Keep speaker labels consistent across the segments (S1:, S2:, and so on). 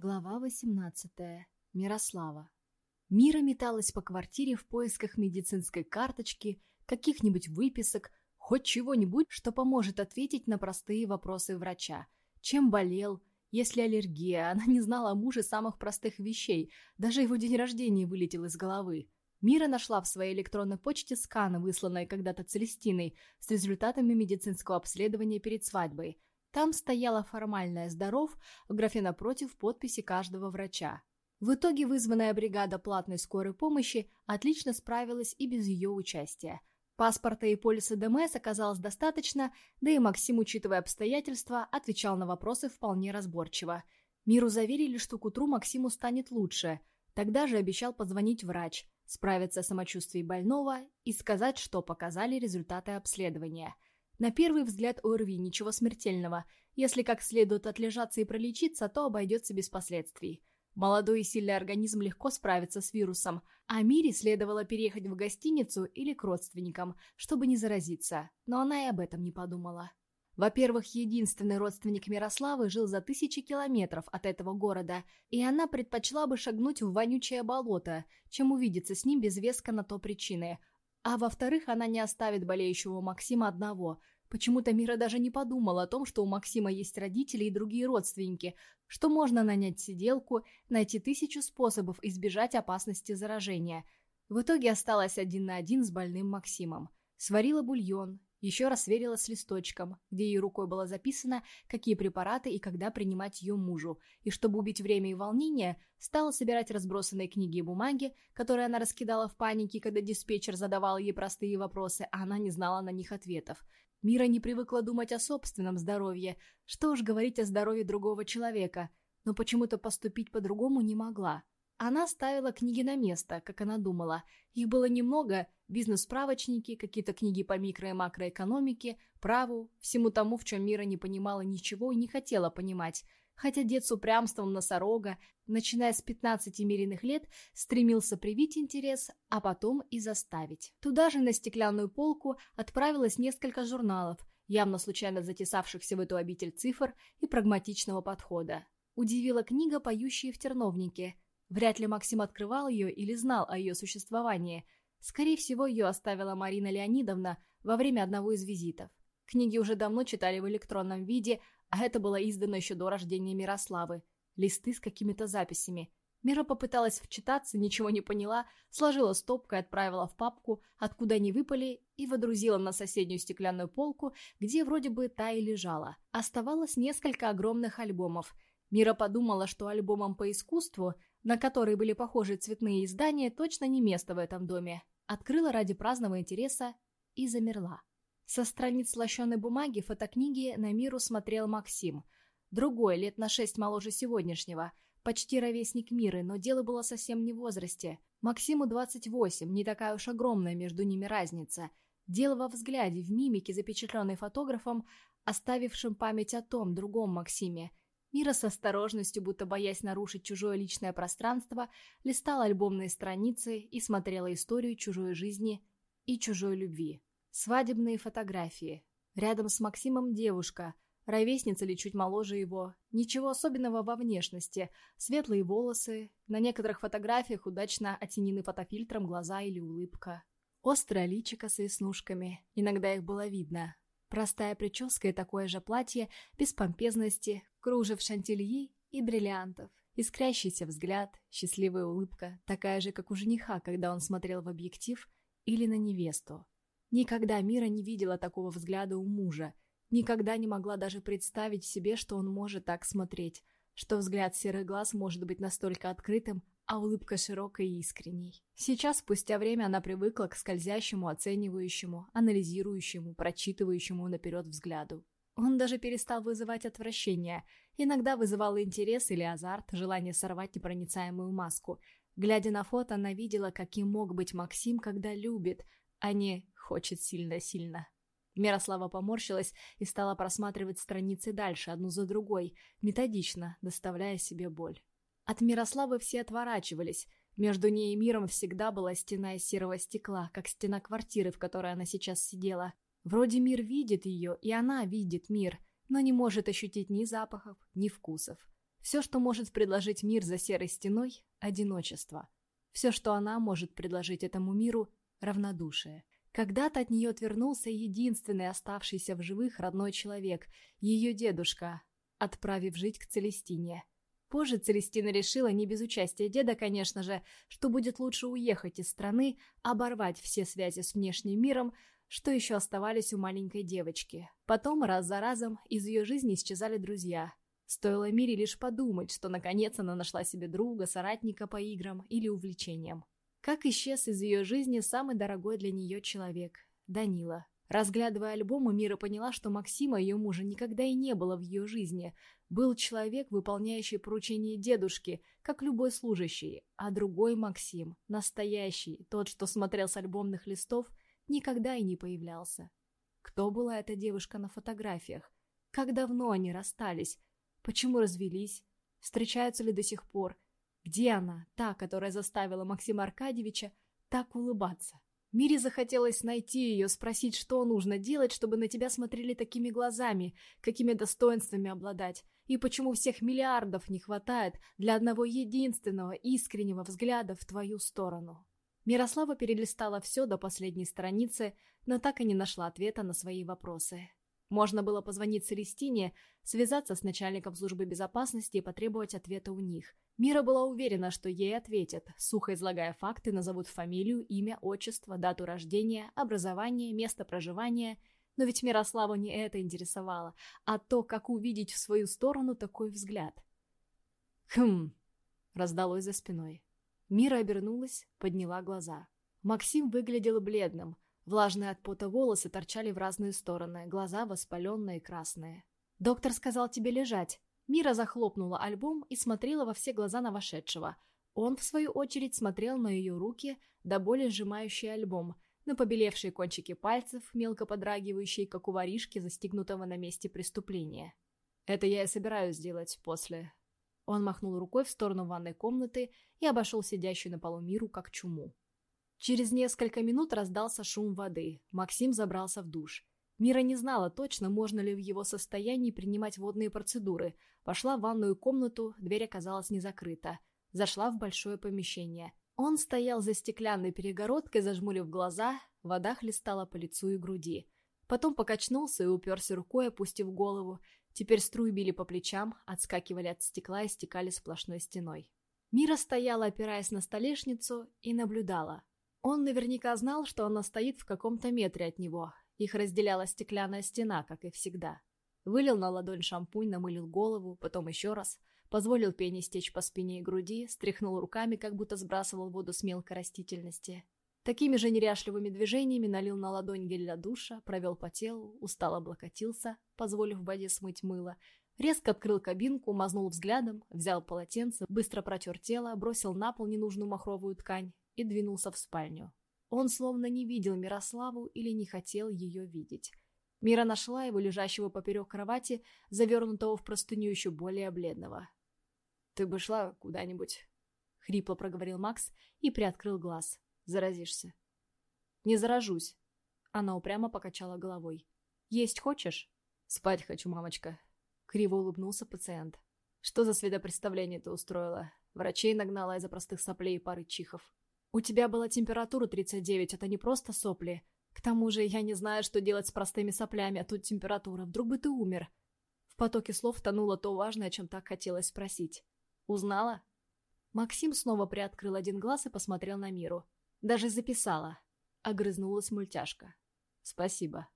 S1: Глава 18. Мирослава. Мира металась по квартире в поисках медицинской карточки, каких-нибудь выписок, хоть чего-нибудь, что поможет ответить на простые вопросы врача. Чем болел, есть ли аллергия, она не знала о муже самых простых вещей, даже его день рождения вылетел из головы. Мира нашла в своей электронной почте сканы, высланные когда-то Целестиной, с результатами медицинского обследования перед свадьбой – там стояла формальная «Здоров», в графе напротив подписи каждого врача. В итоге вызванная бригада платной скорой помощи отлично справилась и без ее участия. Паспорта и полиса ДМС оказалось достаточно, да и Максим, учитывая обстоятельства, отвечал на вопросы вполне разборчиво. Миру заверили, что к утру Максиму станет лучше. Тогда же обещал позвонить врач, справиться о самочувствии больного и сказать, что показали результаты обследования – на первый взгляд ОРВИ ничего смертельного. Если как следует отлежаться и пролечиться, то обойдется без последствий. Молодой и сильный организм легко справится с вирусом, а Мире следовало переехать в гостиницу или к родственникам, чтобы не заразиться, но она и об этом не подумала. Во-первых, единственный родственник Мирославы жил за тысячи километров от этого города, и она предпочла бы шагнуть в вонючее болото, чем увидеться с ним без веска на то причины, а во-вторых, она не оставит болеющего Максима одного. Почему-то Мира даже не подумала о том, что у Максима есть родители и другие родственники, что можно нанять сиделку, найти тысячу способов избежать опасности заражения. В итоге осталась один на один с больным Максимом. Сварила бульон, еще раз сверила с листочком, где ей рукой было записано, какие препараты и когда принимать ее мужу, и чтобы убить время и волнение, стала собирать разбросанные книги и бумаги, которые она раскидала в панике, когда диспетчер задавал ей простые вопросы, а она не знала на них ответов. Мира не привыкла думать о собственном здоровье, что уж говорить о здоровье другого человека, но почему-то поступить по-другому не могла. Она ставила книги на место, как она думала. Их было немного, бизнес-справочники, какие-то книги по микро- и макроэкономике, праву, всему тому, в чем Мира не понимала ничего и не хотела понимать. Хотя дед с упрямством носорога, начиная с 15 меренных лет, стремился привить интерес, а потом и заставить. Туда же на стеклянную полку отправилось несколько журналов, явно случайно затесавшихся в эту обитель цифр и прагматичного подхода. Удивила книга «Поющие в терновнике», Вряд ли Максим открывал ее или знал о ее существовании. Скорее всего, ее оставила Марина Леонидовна во время одного из визитов. Книги уже давно читали в электронном виде, а это было издано еще до рождения Мирославы. Листы с какими-то записями. Мира попыталась вчитаться, ничего не поняла, сложила стопкой, отправила в папку, откуда они выпали, и водрузила на соседнюю стеклянную полку, где вроде бы та и лежала. Оставалось несколько огромных альбомов. Мира подумала, что альбомом по искусству – на которые были похожи цветные издания, точно не место в этом доме. Открыла ради праздного интереса и замерла. Со страниц лощеной бумаги фотокниги на миру смотрел Максим. Другой, лет на шесть моложе сегодняшнего. Почти ровесник Миры, но дело было совсем не в возрасте. Максиму 28, не такая уж огромная между ними разница. Дело во взгляде, в мимике, запечатленной фотографом, оставившим память о том другом Максиме – Мира с осторожностью, будто боясь нарушить чужое личное пространство, листала альбомные страницы и смотрела историю чужой жизни и чужой любви. Свадебные фотографии. Рядом с Максимом девушка, ровесница или чуть моложе его. Ничего особенного во внешности. Светлые волосы. На некоторых фотографиях удачно оттенены фотофильтром глаза или улыбка. Острое личико с веснушками. Иногда их было видно. Простая прическа и такое же платье, без помпезности, кружев шантильи и бриллиантов. Искрящийся взгляд, счастливая улыбка, такая же, как у жениха, когда он смотрел в объектив или на невесту. Никогда Мира не видела такого взгляда у мужа, никогда не могла даже представить себе, что он может так смотреть, что взгляд серых глаз может быть настолько открытым, а улыбка широкой и искренней. Сейчас, спустя время, она привыкла к скользящему, оценивающему, анализирующему, прочитывающему наперед взгляду. Он даже перестал вызывать отвращение. Иногда вызывал интерес или азарт, желание сорвать непроницаемую маску. Глядя на фото, она видела, каким мог быть Максим, когда любит, а не хочет сильно-сильно. Мирослава поморщилась и стала просматривать страницы дальше, одну за другой, методично, доставляя себе боль. От Мирославы все отворачивались. Между ней и миром всегда была стена из серого стекла, как стена квартиры, в которой она сейчас сидела. Вроде мир видит ее, и она видит мир, но не может ощутить ни запахов, ни вкусов. Все, что может предложить мир за серой стеной – одиночество. Все, что она может предложить этому миру – равнодушие. Когда-то от нее отвернулся единственный оставшийся в живых родной человек – ее дедушка, отправив жить к Целестине. Позже Целестина решила, не без участия деда, конечно же, что будет лучше уехать из страны, оборвать все связи с внешним миром, что еще оставались у маленькой девочки. Потом, раз за разом, из ее жизни исчезали друзья. Стоило Мире лишь подумать, что наконец она нашла себе друга, соратника по играм или увлечениям. Как исчез из ее жизни самый дорогой для нее человек – Данила. Разглядывая альбом, Мира поняла, что Максима, ее мужа, никогда и не было в ее жизни. Был человек, выполняющий поручения дедушки, как любой служащий, а другой Максим, настоящий, тот, что смотрел с альбомных листов, никогда и не появлялся. Кто была эта девушка на фотографиях? Как давно они расстались? Почему развелись? Встречаются ли до сих пор? Где она, та, которая заставила Максима Аркадьевича так улыбаться? Мире захотелось найти ее, спросить, что нужно делать, чтобы на тебя смотрели такими глазами, какими достоинствами обладать, и почему всех миллиардов не хватает для одного единственного искреннего взгляда в твою сторону. Мирослава перелистала все до последней страницы, но так и не нашла ответа на свои вопросы. Можно было позвонить Целестине, связаться с начальником службы безопасности и потребовать ответа у них – Мира была уверена, что ей ответят, сухо излагая факты, назовут фамилию, имя, отчество, дату рождения, образование, место проживания. Но ведь Мирославу не это интересовало, а то, как увидеть в свою сторону такой взгляд. «Хм!» — раздалось за спиной. Мира обернулась, подняла глаза. Максим выглядел бледным. Влажные от пота волосы торчали в разные стороны, глаза воспаленные и красные. «Доктор сказал тебе лежать», Мира захлопнула альбом и смотрела во все глаза на вошедшего. Он, в свою очередь, смотрел на ее руки, до боли сжимающий альбом, на побелевшие кончики пальцев, мелко подрагивающие, как у воришки, застигнутого на месте преступления. «Это я и собираюсь сделать после». Он махнул рукой в сторону ванной комнаты и обошел сидящую на полу Миру, как чуму. Через несколько минут раздался шум воды. Максим забрался в душ. Мира не знала точно, можно ли в его состоянии принимать водные процедуры. Пошла в ванную комнату, дверь оказалась не закрыта. Зашла в большое помещение. Он стоял за стеклянной перегородкой, зажмурив глаза, вода хлестала по лицу и груди. Потом покачнулся и уперся рукой, опустив голову. Теперь струи били по плечам, отскакивали от стекла и стекали сплошной стеной. Мира стояла, опираясь на столешницу, и наблюдала. Он наверняка знал, что она стоит в каком-то метре от него, их разделяла стеклянная стена, как и всегда. Вылил на ладонь шампунь, намылил голову, потом еще раз. Позволил пене стечь по спине и груди, стряхнул руками, как будто сбрасывал воду с мелкой растительности. Такими же неряшливыми движениями налил на ладонь гель для душа, провел по телу, устало облокотился, позволив воде смыть мыло, резко открыл кабинку, мазнул взглядом, взял полотенце, быстро протер тело, бросил на пол ненужную махровую ткань и двинулся в спальню. Он словно не видел Мирославу или не хотел ее видеть. Мира нашла его, лежащего поперек кровати, завернутого в простыню еще более бледного. «Ты бы шла куда-нибудь», — хрипло проговорил Макс и приоткрыл глаз. «Заразишься». «Не заражусь». Она упрямо покачала головой. «Есть хочешь?» «Спать хочу, мамочка», — криво улыбнулся пациент. «Что за светопредставление ты устроила? Врачей нагнала из-за простых соплей и пары чихов». У тебя была температура 39, это не просто сопли. К тому же я не знаю, что делать с простыми соплями, а тут температура. Вдруг бы ты умер. В потоке слов тонуло то важное, о чем так хотелось спросить. Узнала? Максим снова приоткрыл один глаз и посмотрел на Миру. Даже записала. Огрызнулась мультяшка. Спасибо.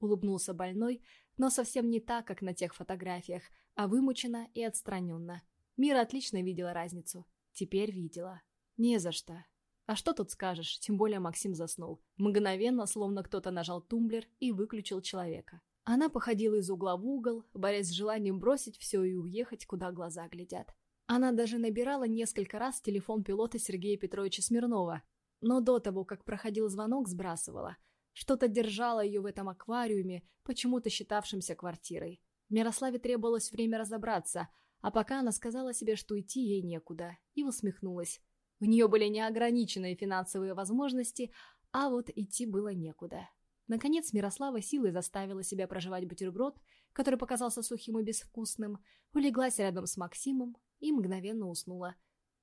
S1: Улыбнулся больной, но совсем не так, как на тех фотографиях, а вымученно и отстраненно. Мира отлично видела разницу. Теперь видела. Не за что. А что тут скажешь, тем более Максим заснул. Мгновенно, словно кто-то нажал тумблер и выключил человека. Она походила из угла в угол, борясь с желанием бросить все и уехать, куда глаза глядят. Она даже набирала несколько раз телефон пилота Сергея Петровича Смирнова, но до того, как проходил звонок, сбрасывала. Что-то держало ее в этом аквариуме, почему-то считавшимся квартирой. Мирославе требовалось время разобраться, а пока она сказала себе, что идти ей некуда, и усмехнулась. У нее были неограниченные финансовые возможности, а вот идти было некуда. Наконец Мирослава силой заставила себя проживать бутерброд, который показался сухим и безвкусным, улеглась рядом с Максимом и мгновенно уснула.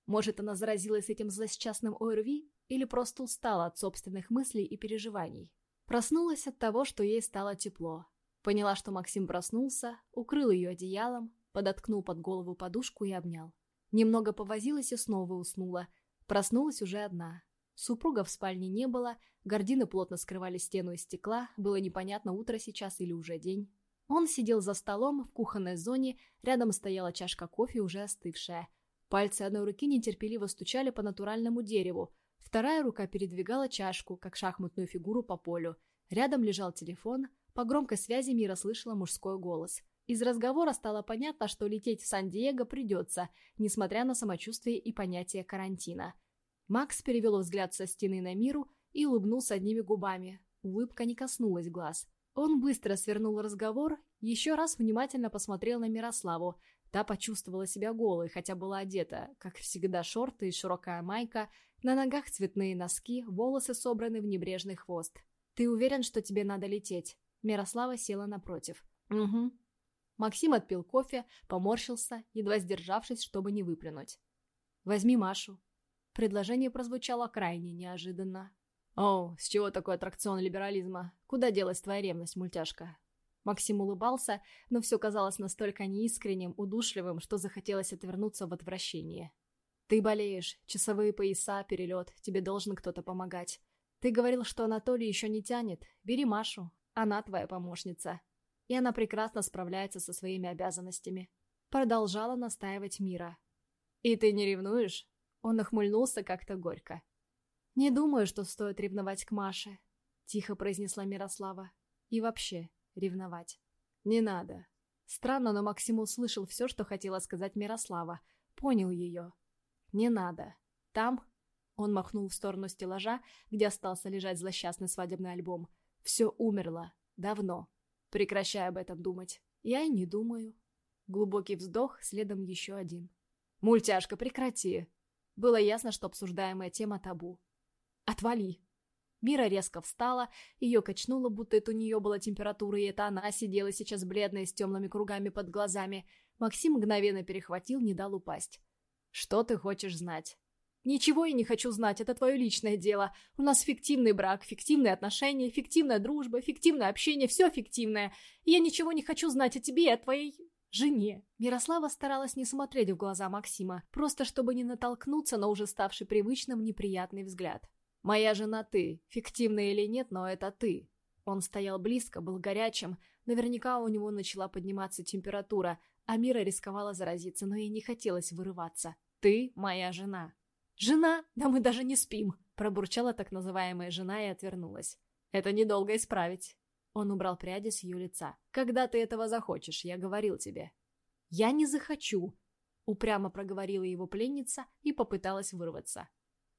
S1: Может, она заразилась этим злосчастным ОРВИ или просто устала от собственных мыслей и переживаний. Проснулась от того, что ей стало тепло. Поняла, что Максим проснулся, укрыл ее одеялом, подоткнул под голову подушку и обнял. Немного повозилась и снова уснула. Проснулась уже одна. Супруга в спальне не было, гардины плотно скрывали стену из стекла, было непонятно, утро сейчас или уже день. Он сидел за столом в кухонной зоне, рядом стояла чашка кофе, уже остывшая. Пальцы одной руки нетерпеливо стучали по натуральному дереву, вторая рука передвигала чашку, как шахматную фигуру по полю. Рядом лежал телефон, по громкой связи Мира слышала мужской голос. Из разговора стало понятно, что лететь в Сан-Диего придется, несмотря на самочувствие и понятие карантина. Макс перевел взгляд со стены на Миру и улыбнулся одними губами. Улыбка не коснулась глаз. Он быстро свернул разговор, еще раз внимательно посмотрел на Мирославу. Та почувствовала себя голой, хотя была одета, как всегда, шорты и широкая майка, на ногах цветные носки, волосы собраны в небрежный хвост. «Ты уверен, что тебе надо лететь?» Мирослава села напротив. «Угу». Максим отпил кофе, поморщился, едва сдержавшись, чтобы не выплюнуть. «Возьми Машу. Предложение прозвучало крайне неожиданно. «О, с чего такой аттракцион либерализма? Куда делась твоя ревность, мультяшка?» Максим улыбался, но все казалось настолько неискренним, удушливым, что захотелось отвернуться в отвращение. «Ты болеешь, часовые пояса, перелет, тебе должен кто-то помогать. Ты говорил, что Анатолий еще не тянет. Бери Машу, она твоя помощница. И она прекрасно справляется со своими обязанностями». Продолжала настаивать Мира. «И ты не ревнуешь?» Он охмыльнулся как-то горько. «Не думаю, что стоит ревновать к Маше», — тихо произнесла Мирослава. «И вообще, ревновать. Не надо». Странно, но Максим услышал все, что хотела сказать Мирослава. Понял ее. «Не надо. Там...» Он махнул в сторону стеллажа, где остался лежать злосчастный свадебный альбом. «Все умерло. Давно. Прекращай об этом думать. Я и не думаю». Глубокий вздох, следом еще один. «Мультяшка, прекрати!» Было ясно, что обсуждаемая тема табу. «Отвали!» Мира резко встала, ее качнуло, будто это у нее была температура, и это она сидела сейчас бледная, с темными кругами под глазами. Максим мгновенно перехватил, не дал упасть. «Что ты хочешь знать?» «Ничего я не хочу знать, это твое личное дело. У нас фиктивный брак, фиктивные отношения, фиктивная дружба, фиктивное общение, все фиктивное. я ничего не хочу знать о тебе и о твоей жене. Мирослава старалась не смотреть в глаза Максима, просто чтобы не натолкнуться на уже ставший привычным неприятный взгляд. «Моя жена ты, фиктивная или нет, но это ты». Он стоял близко, был горячим, наверняка у него начала подниматься температура, а Мира рисковала заразиться, но ей не хотелось вырываться. «Ты моя жена». «Жена? Да мы даже не спим!» Пробурчала так называемая жена и отвернулась. «Это недолго исправить». Он убрал пряди с ее лица. «Когда ты этого захочешь, я говорил тебе». «Я не захочу», — упрямо проговорила его пленница и попыталась вырваться.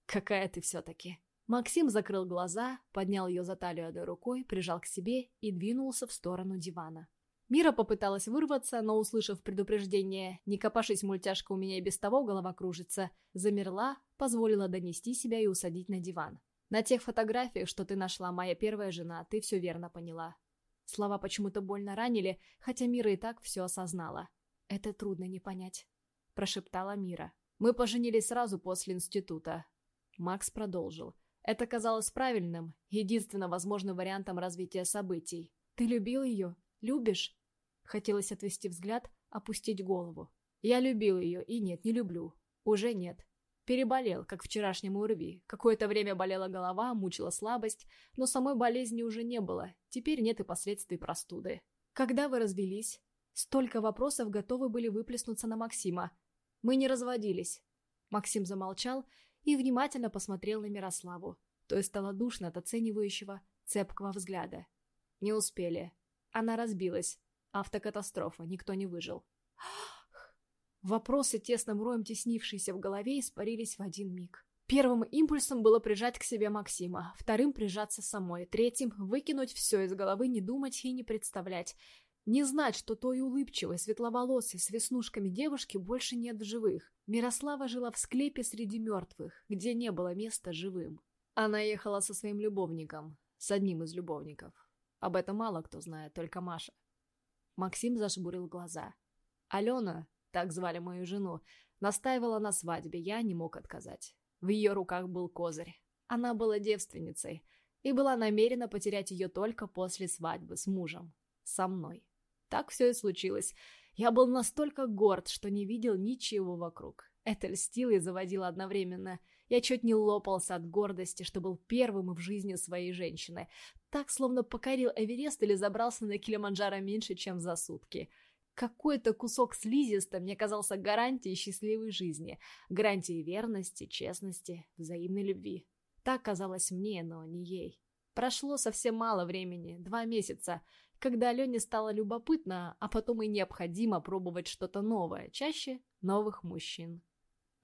S1: «Какая ты все-таки». Максим закрыл глаза, поднял ее за талию одной рукой, прижал к себе и двинулся в сторону дивана. Мира попыталась вырваться, но, услышав предупреждение «Не копашись, мультяшка, у меня и без того голова кружится», замерла, позволила донести себя и усадить на диван. На тех фотографиях, что ты нашла, моя первая жена, ты все верно поняла. Слова почему-то больно ранили, хотя Мира и так все осознала. Это трудно не понять, прошептала Мира. Мы поженились сразу после института. Макс продолжил. Это казалось правильным, единственно возможным вариантом развития событий. Ты любил ее? Любишь? Хотелось отвести взгляд, опустить голову. Я любил ее, и нет, не люблю. Уже нет. Переболел, как вчерашнему УРВИ. Какое-то время болела голова, мучила слабость, но самой болезни уже не было. Теперь нет и последствий простуды. Когда вы развелись? Столько вопросов готовы были выплеснуться на Максима. Мы не разводились. Максим замолчал и внимательно посмотрел на Мирославу. То есть стало душно от оценивающего, цепкого взгляда. Не успели. Она разбилась. Автокатастрофа, никто не выжил. Вопросы, тесным роем теснившиеся в голове, испарились в один миг. Первым импульсом было прижать к себе Максима, вторым — прижаться самой, третьим — выкинуть все из головы, не думать и не представлять. Не знать, что той улыбчивой, светловолосой, с веснушками девушки больше нет в живых. Мирослава жила в склепе среди мертвых, где не было места живым. Она ехала со своим любовником, с одним из любовников. Об этом мало кто знает, только Маша. Максим зажмурил глаза. Алена, так звали мою жену, настаивала на свадьбе, я не мог отказать. В ее руках был козырь. Она была девственницей и была намерена потерять ее только после свадьбы с мужем. Со мной. Так все и случилось. Я был настолько горд, что не видел ничего вокруг. Это льстило и заводило одновременно. Я чуть не лопался от гордости, что был первым в жизни своей женщины. Так, словно покорил Эверест или забрался на Килиманджаро меньше, чем за сутки. Какой-то кусок слизиста мне казался гарантией счастливой жизни, гарантией верности, честности, взаимной любви. Так казалось мне, но не ей. Прошло совсем мало времени, два месяца, когда Алене стало любопытно, а потом и необходимо пробовать что-то новое, чаще новых мужчин.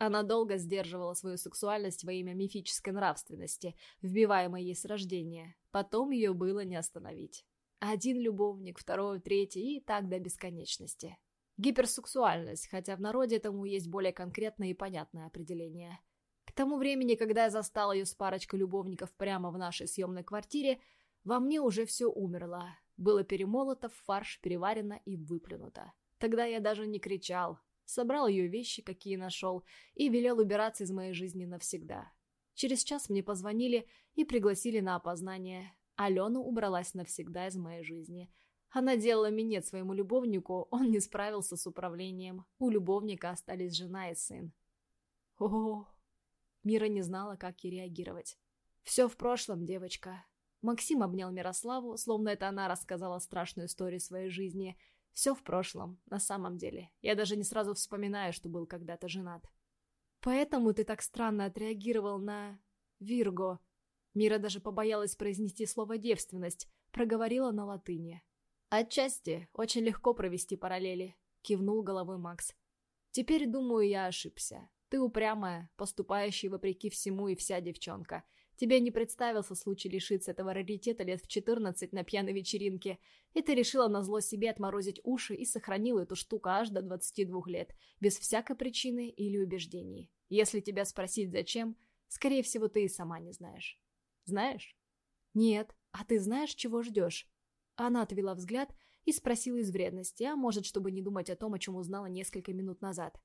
S1: Она долго сдерживала свою сексуальность во имя мифической нравственности, вбиваемой ей с рождения. Потом ее было не остановить. Один любовник, второй, третий и так до бесконечности. Гиперсексуальность, хотя в народе этому есть более конкретное и понятное определение. К тому времени, когда я застал ее с парочкой любовников прямо в нашей съемной квартире, во мне уже все умерло. Было перемолото, фарш переварено и выплюнуто. Тогда я даже не кричал. Собрал ее вещи, какие нашел, и велел убираться из моей жизни навсегда. Через час мне позвонили и пригласили на опознание. Алена убралась навсегда из моей жизни. Она делала минет своему любовнику, он не справился с управлением. У любовника остались жена и сын. О, Мира не знала, как ей реагировать. «Все в прошлом, девочка. Максим обнял Мирославу, словно это она рассказала страшную историю своей жизни. Все в прошлом, на самом деле. Я даже не сразу вспоминаю, что был когда-то женат. Поэтому ты так странно отреагировал на... Вирго. Мира даже побоялась произнести слово «девственность», проговорила на латыни. «Отчасти очень легко провести параллели», — кивнул головой Макс. «Теперь, думаю, я ошибся. Ты упрямая, поступающая вопреки всему и вся девчонка. Тебе не представился случай лишиться этого раритета лет в 14 на пьяной вечеринке, и ты решила назло себе отморозить уши и сохранила эту штуку аж до 22 лет, без всякой причины или убеждений. Если тебя спросить зачем, скорее всего, ты и сама не знаешь. Знаешь? Нет. А ты знаешь, чего ждешь? Она отвела взгляд и спросила из вредности, а может, чтобы не думать о том, о чем узнала несколько минут назад.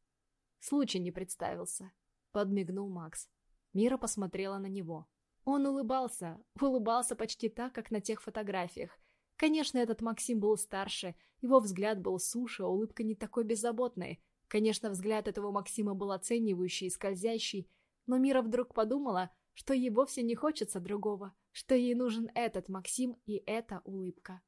S1: Случай не представился. Подмигнул Макс. Мира посмотрела на него. Он улыбался, улыбался почти так, как на тех фотографиях. Конечно, этот Максим был старше, его взгляд был суше, а улыбка не такой беззаботной. Конечно, взгляд этого Максима был оценивающий и скользящий, но Мира вдруг подумала, что ей вовсе не хочется другого, что ей нужен этот Максим и эта улыбка.